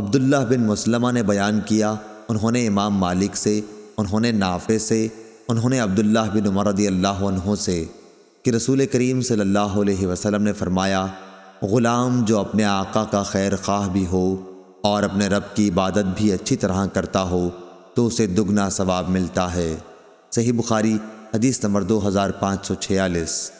عبداللہ بن مسلمہ نے بیان کیا، انہوں نے امام مالک سے، انہوں نے نافع سے، انہوں نے عبداللہ بن عمر رضی اللہ عنہ سے کہ رسول کریم صلی اللہ علیہ وسلم نے فرمایا، غلام جو اپنے آقا کا خیر خواہ بھی ہو اور اپنے رب کی عبادت بھی اچھی طرح کرتا ہو، تو اسے دگنا ثواب ملتا ہے۔ صحیح بخاری، حدیث نمبر دو ہزار پانچ سو چھیالیس۔